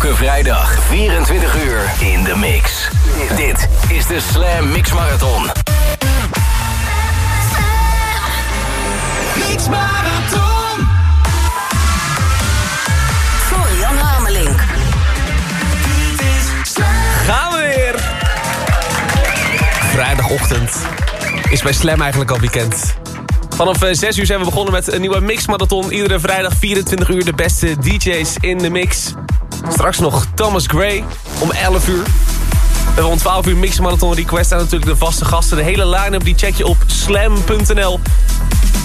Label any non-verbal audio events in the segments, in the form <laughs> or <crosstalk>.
Elke vrijdag 24 uur in de mix. Dit is de Slam Mix Marathon. Mix Marathon. Florian Hamelink. Gaan we weer! Vrijdagochtend is bij Slam eigenlijk al weekend. Vanaf 6 eh, uur zijn we begonnen met een nieuwe mixmarathon. Iedere vrijdag 24 uur de beste DJ's in de mix. Straks nog Thomas Gray om 11 uur. We hebben om 12 uur mixmarathon request. En natuurlijk de vaste gasten. De hele line-up die check je op slam.nl.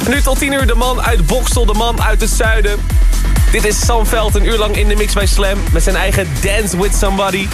En nu tot 10 uur de man uit Bokstel, de man uit het zuiden. Dit is Sam Veld, een uur lang in de mix bij Slam... met zijn eigen Dance With Somebody...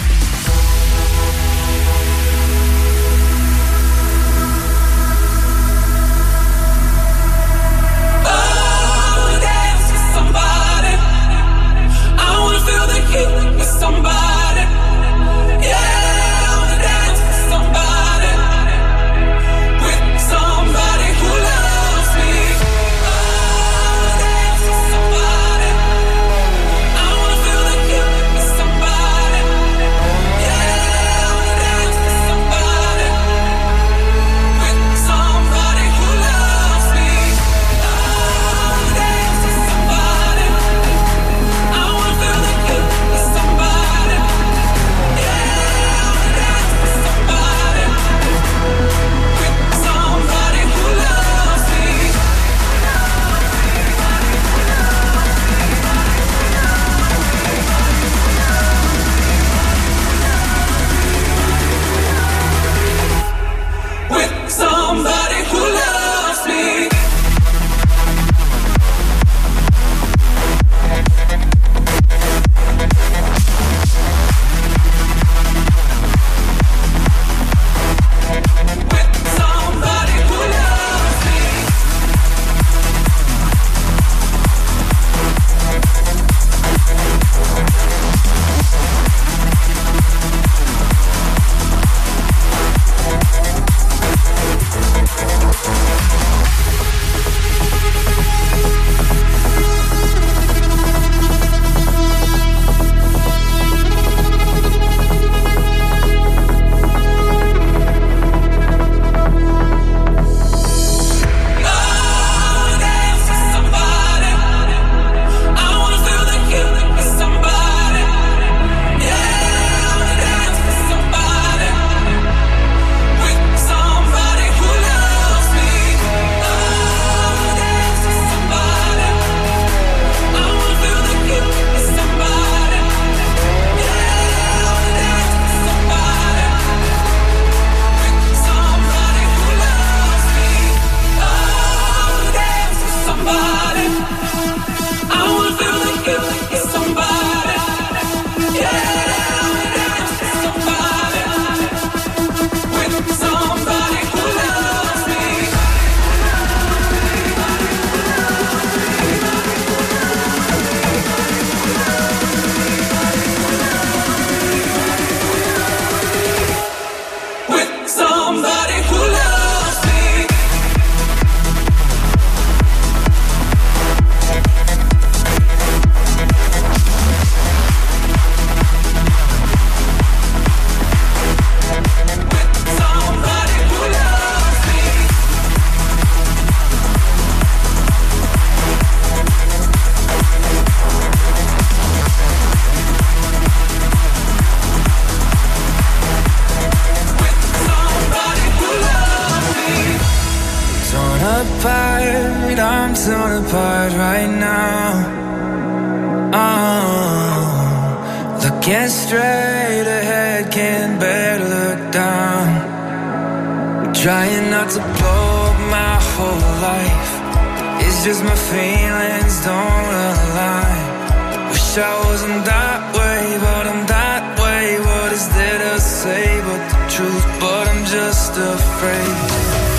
Trying not to blow up my whole life. It's just my feelings don't align. Wish I wasn't that way, but I'm that way. What is there to say but the truth? But I'm just afraid.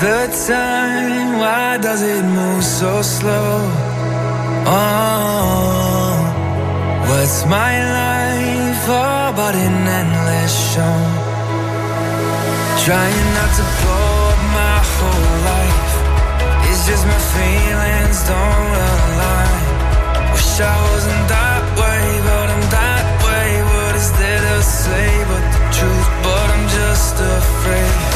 the time? Why does it move so slow? Oh, what's my life all but an endless show? Trying not to blow up my whole life. It's just my feelings don't align. Wish I wasn't that way, but I'm that way. What is there to say but the truth? But I'm just afraid.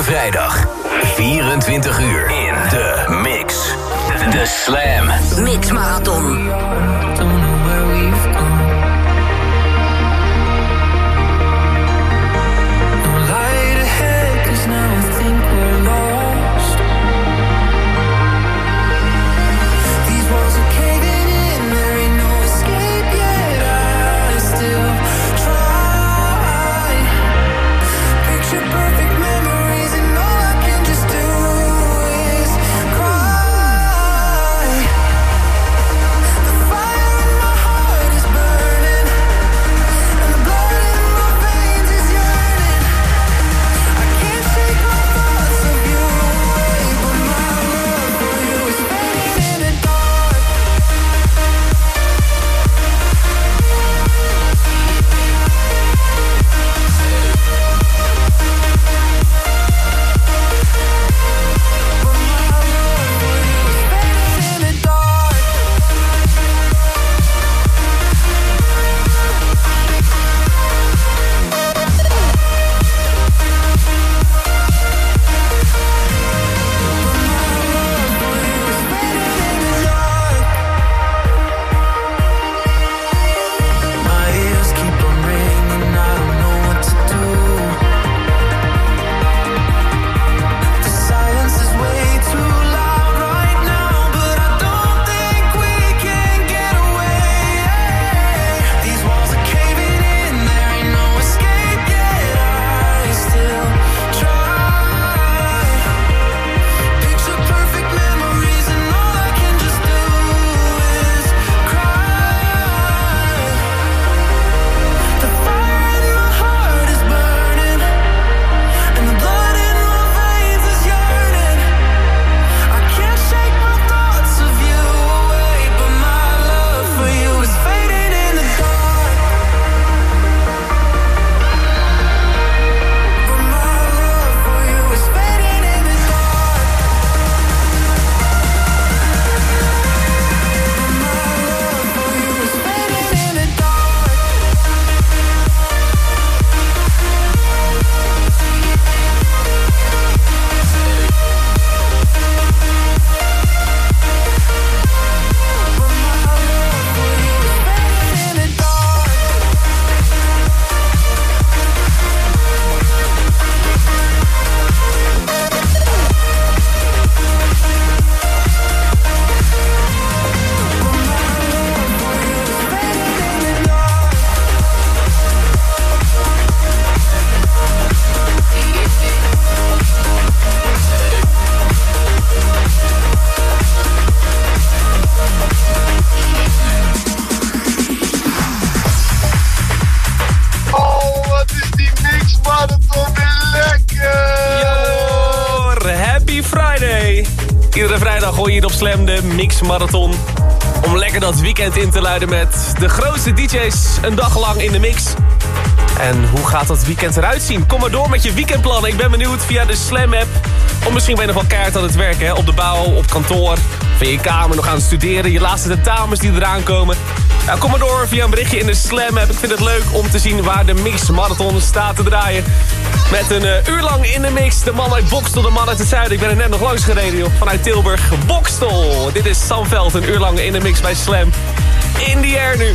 Vrijdag 24 uur in de mix. De Slam Mix Marathon. Slam, de Mix Marathon. Om lekker dat weekend in te luiden met de grootste DJ's een dag lang in de mix. En hoe gaat dat weekend eruit zien? Kom maar door met je weekendplannen. Ik ben benieuwd via de Slam-app. Of misschien ben je nog wel kaart aan het werken? Op de bouw, op kantoor, van je kamer, nog aan het studeren. Je laatste tentamens die eraan komen. Nou, kom maar door via een berichtje in de Slam app. Ik vind het leuk om te zien waar de Mix Marathon staat te draaien. Met een eh, uur lang in de mix. De man uit Bokstel, de man uit het zuiden. Ik ben er net nog langs gereden, joh. Vanuit Tilburg. Bokstel. Dit is Sam Veld, een uur lang in de mix bij Slam. In the air nu.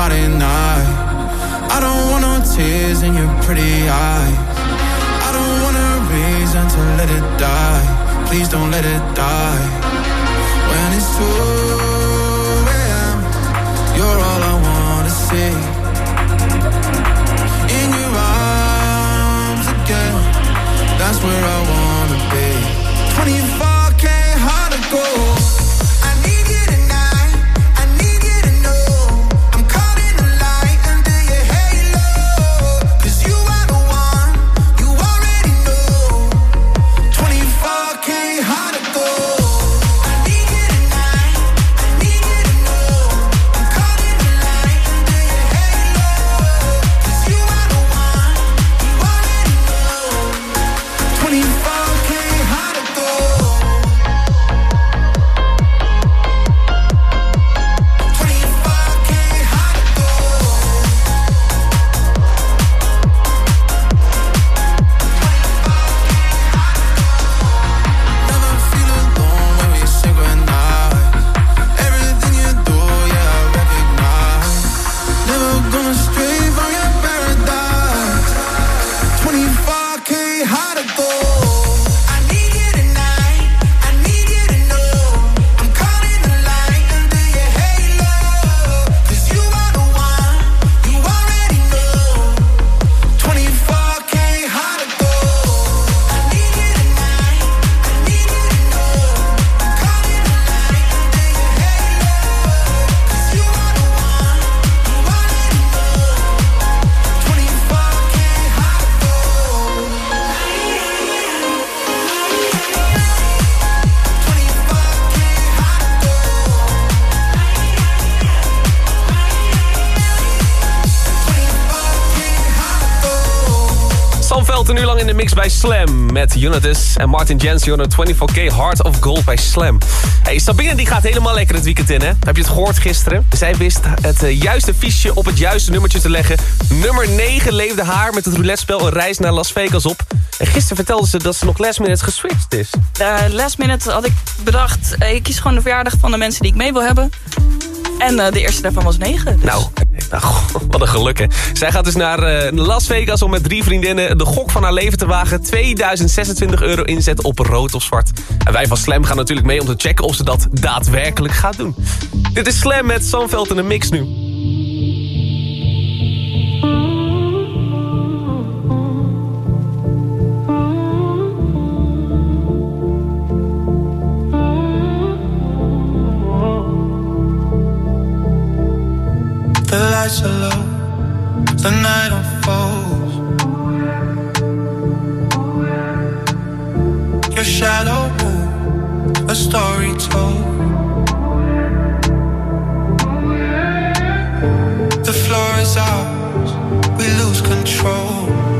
Friday night. I don't want no tears in your pretty eyes. I don't want a reason to let it die. Please don't let it die. When it's 2 a.m., you're all I wanna see. In your arms again, that's where I wanna be. 24K bij Slam met Unitas en Martin Jensen on 24K Heart of Gold bij Slam. Hey, Sabine die gaat helemaal lekker het weekend in, hè? Heb je het gehoord gisteren? Zij wist het eh, juiste fiche op het juiste nummertje te leggen. Nummer 9 leefde haar met het roulette-spel een reis naar Las Vegas op. En gisteren vertelde ze dat ze nog last minute geswitcht is. Uh, last minute had ik bedacht, eh, ik kies gewoon de verjaardag van de mensen die ik mee wil hebben. En de eerste daarvan was negen. dus- Nou, nou <laughs> wat een geluk hè. Zij gaat dus naar eh, Las Vegas om met drie vriendinnen de gok van haar leven te wagen. 2026 euro inzet op rood of zwart. En wij van Slam gaan natuurlijk mee om te checken of ze dat daadwerkelijk gaat doen. Dit is Slam met Samveld in een mix nu. Are low, the night unfolds. Your shadow moves, a story told. The floor is ours, we lose control.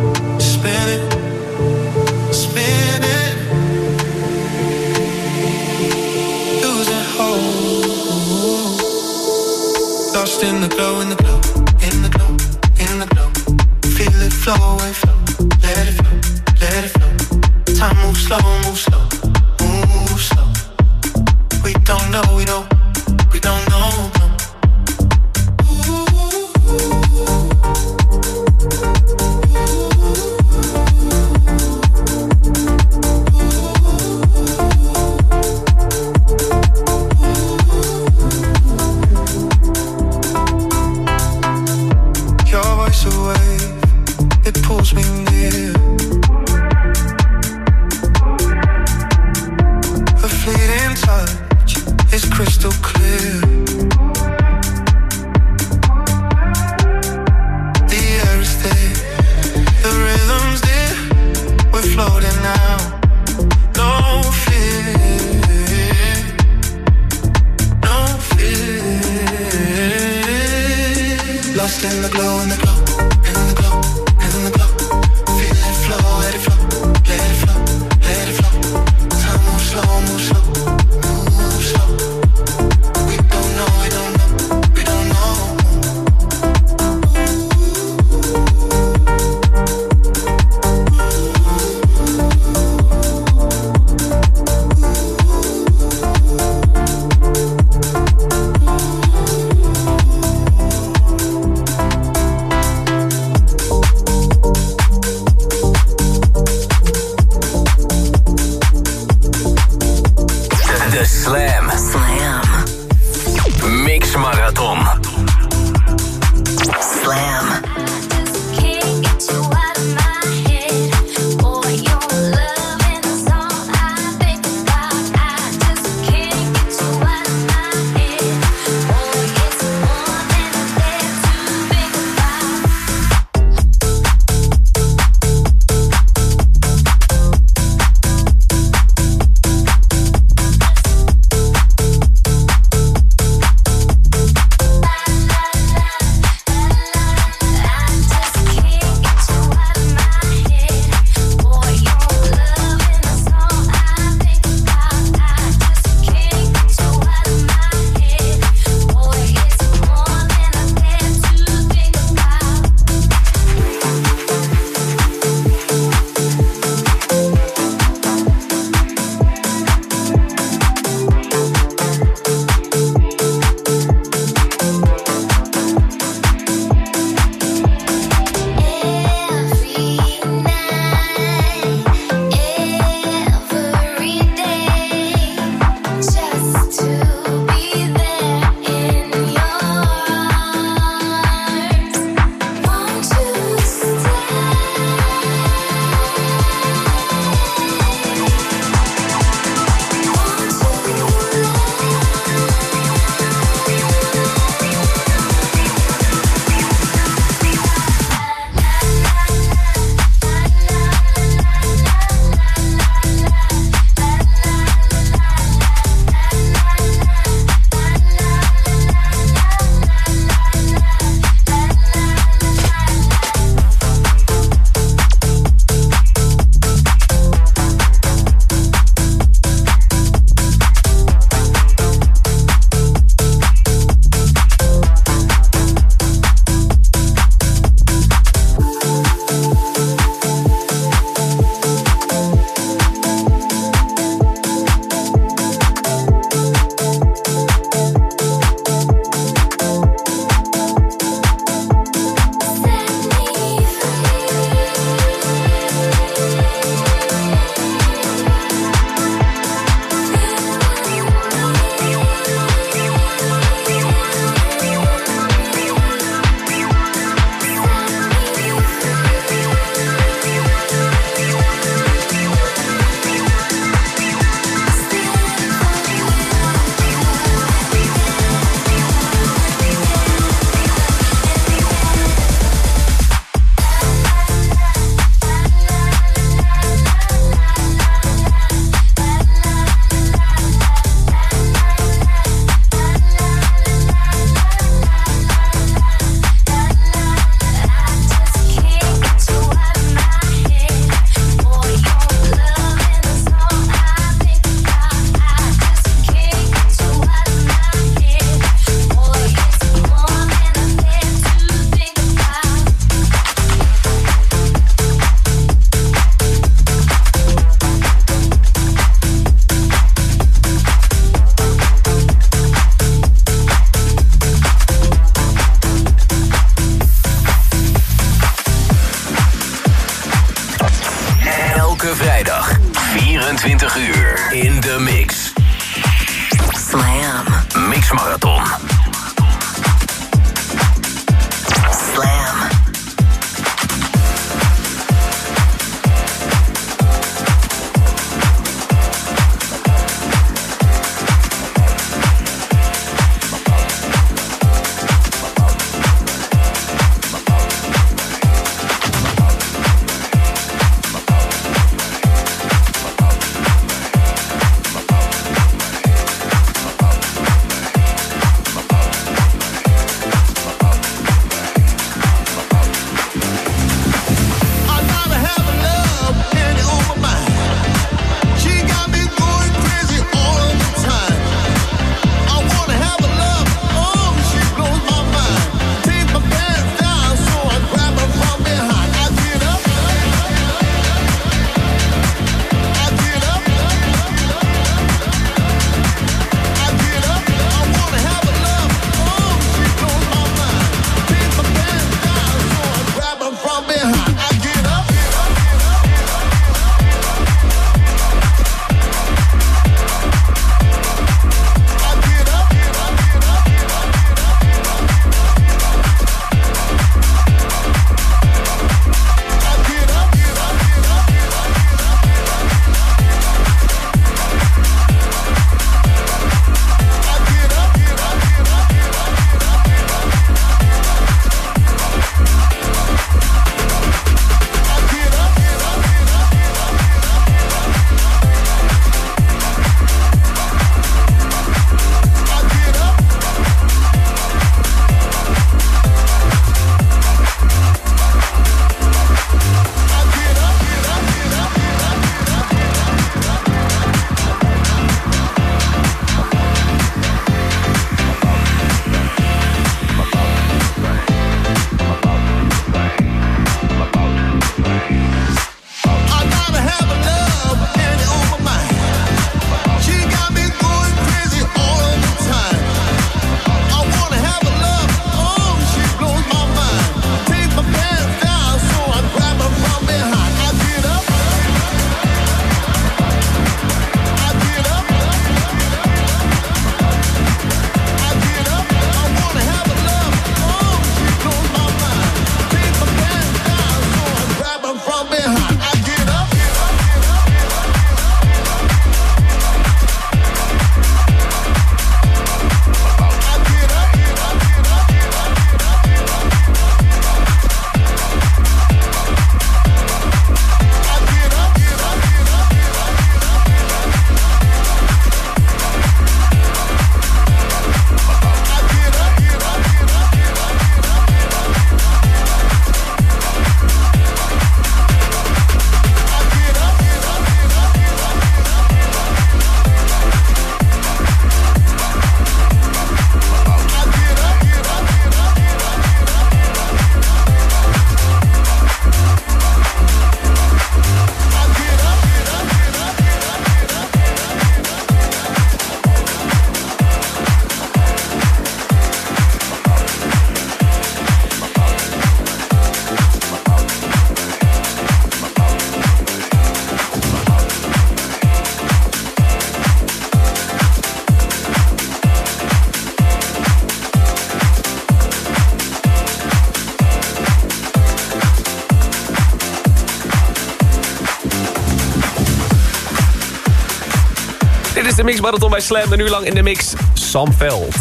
De Mix Marathon bij Slam. Een uur lang in de mix. Sam Veld.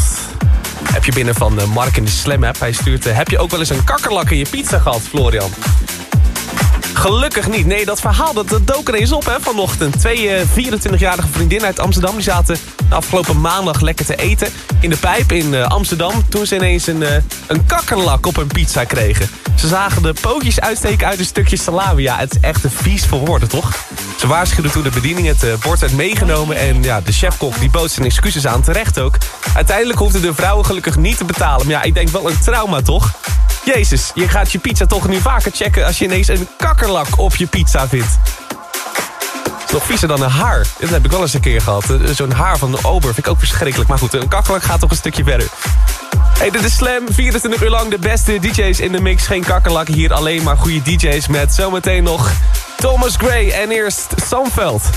Heb je binnen van eh, Mark in de Slam app. Hij stuurt... eh, heb je ook wel eens een kakkerlak in je pizza gehad, Florian? Gelukkig niet. Nee, dat verhaal dat, dat dook er eens op hè, vanochtend. Twee eh, 24-jarige vriendinnen uit Amsterdam... die zaten de afgelopen maandag lekker te eten in de pijp in eh, Amsterdam... toen ze ineens een, eh, een kakkerlak op hun pizza kregen. Ze zagen de pootjes uitsteken uit een stukje salami. Ja, het is echt een vies voor woorden, toch? Ze waarschuwden toen de bediening het eh, bord werd meegenomen... en ja, de chefkok die bood zijn excuses aan, terecht ook. Uiteindelijk hoefden de vrouwen gelukkig niet te betalen. Maar ja, ik denk wel een trauma, toch? Jezus, je gaat je pizza toch nu vaker checken... als je ineens een kakkerlak op je pizza vindt. nog viezer dan een haar. Dit heb ik wel eens een keer gehad. Eh, Zo'n haar van de ober vind ik ook verschrikkelijk. Maar goed, een kakkerlak gaat toch een stukje verder. Hey, dit is Slam, 24 uur lang de beste DJ's in de mix. Geen kakkerlakken hier alleen maar goede DJ's met zometeen nog Thomas Gray en eerst Samveld.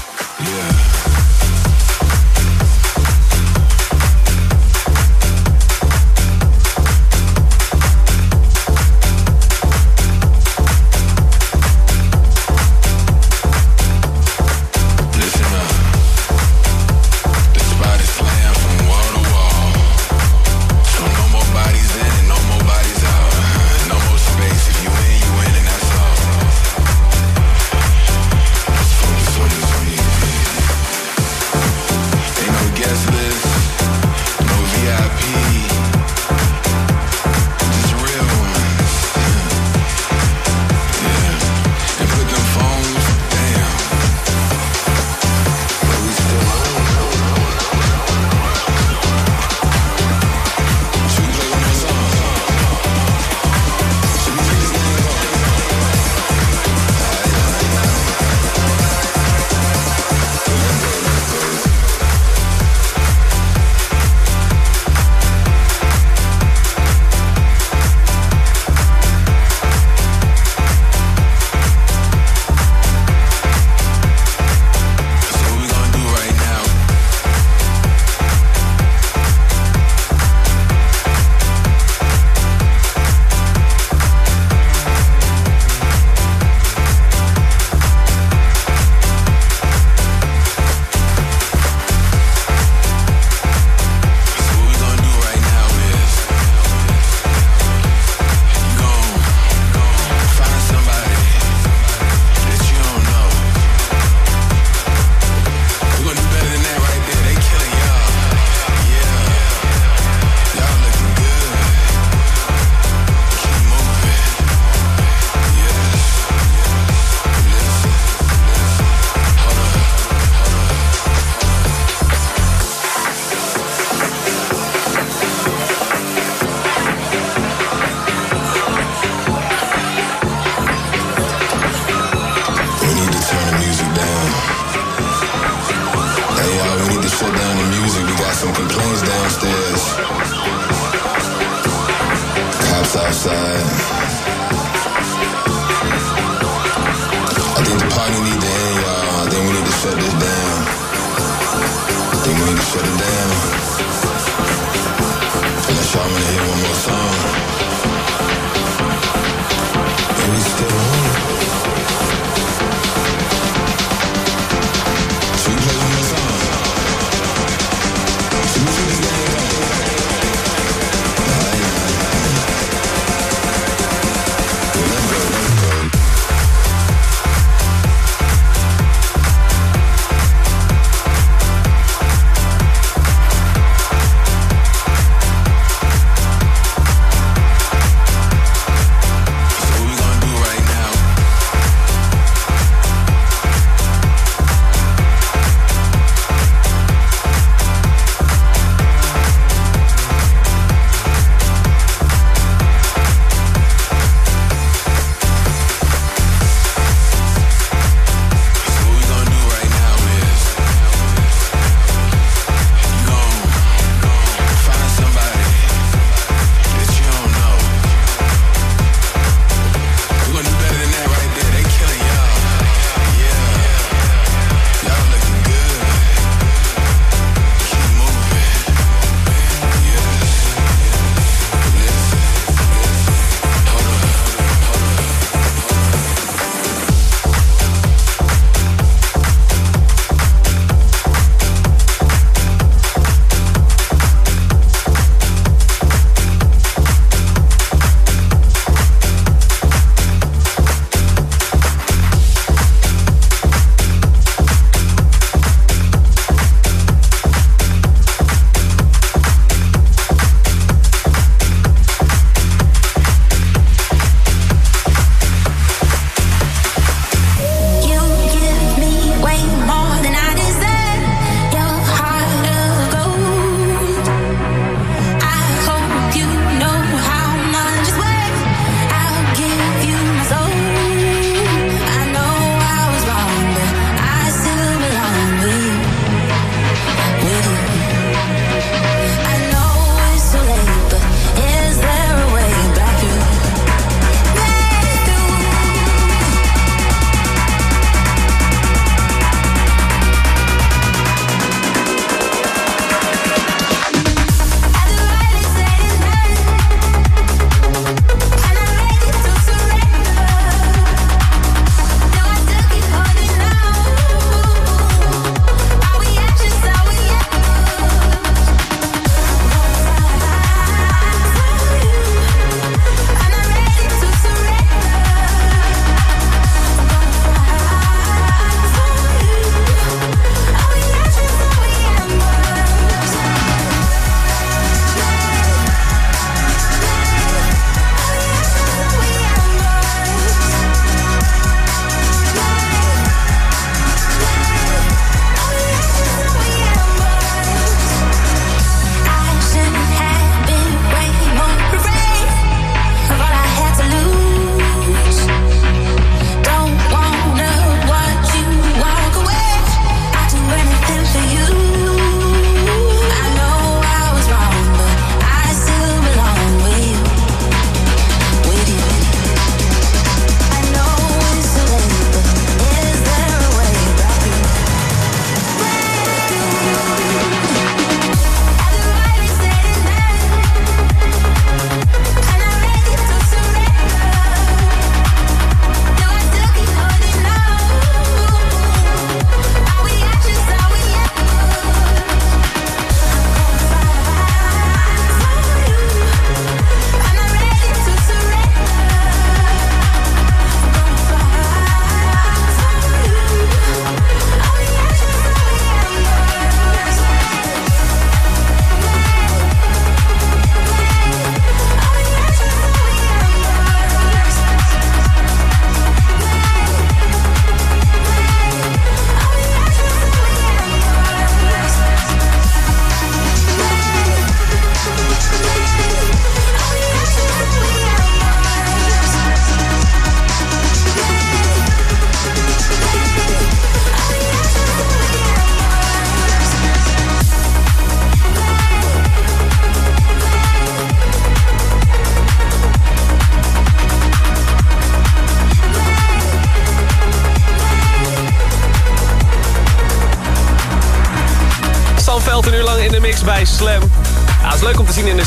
shut down the music. We got some complaints downstairs. Cops outside. I think the party need to end, y'all. I think we need to shut this down. I think we need to shut it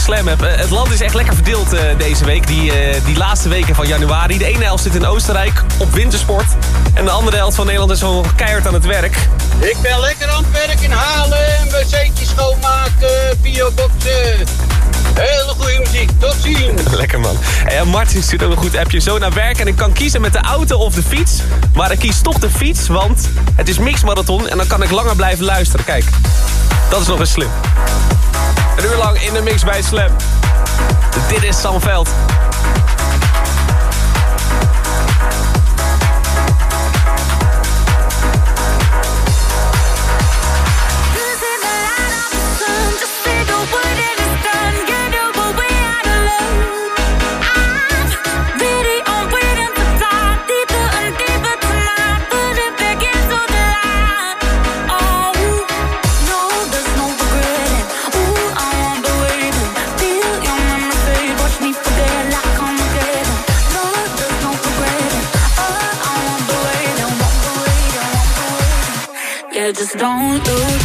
Slam app. Het land is echt lekker verdeeld eh, deze week. Die, eh, die laatste weken van januari. De ene helft zit in Oostenrijk op wintersport. En de andere helft van Nederland is gewoon keihard aan het werk. Ik ben lekker aan het werk in Haarlem. Wc'tjes schoonmaken, bioboxen. Hele goede muziek. Tot ziens. <laughs> Lekker man. En Martin stuurt ook een goed appje. Zo naar werk en ik kan kiezen met de auto of de fiets. Maar ik kies toch de fiets, want het is mixmarathon. En dan kan ik langer blijven luisteren. Kijk, dat is nog eens slim. Een uur lang in de mix bij Slam. Dit is Sam Veld. don't lose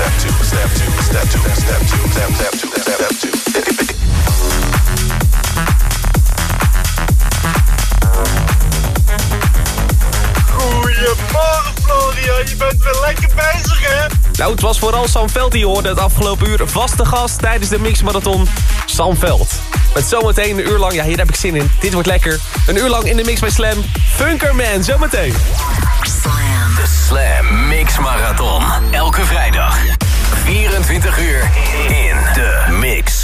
step two, step two, step two, step two, step two, step two. Je bent weer lekker bezig hè? Nou, het was vooral Sam Veld die je hoorde het afgelopen uur. Vaste gast tijdens de Mixmarathon, Sam Veld. Met zometeen een uur lang, ja hier heb ik zin in. Dit wordt lekker. Een uur lang in de Mix bij Slam. Funkerman, zometeen. Slam. De Slam Mix Marathon. Elke vrijdag. 24 uur in de mix.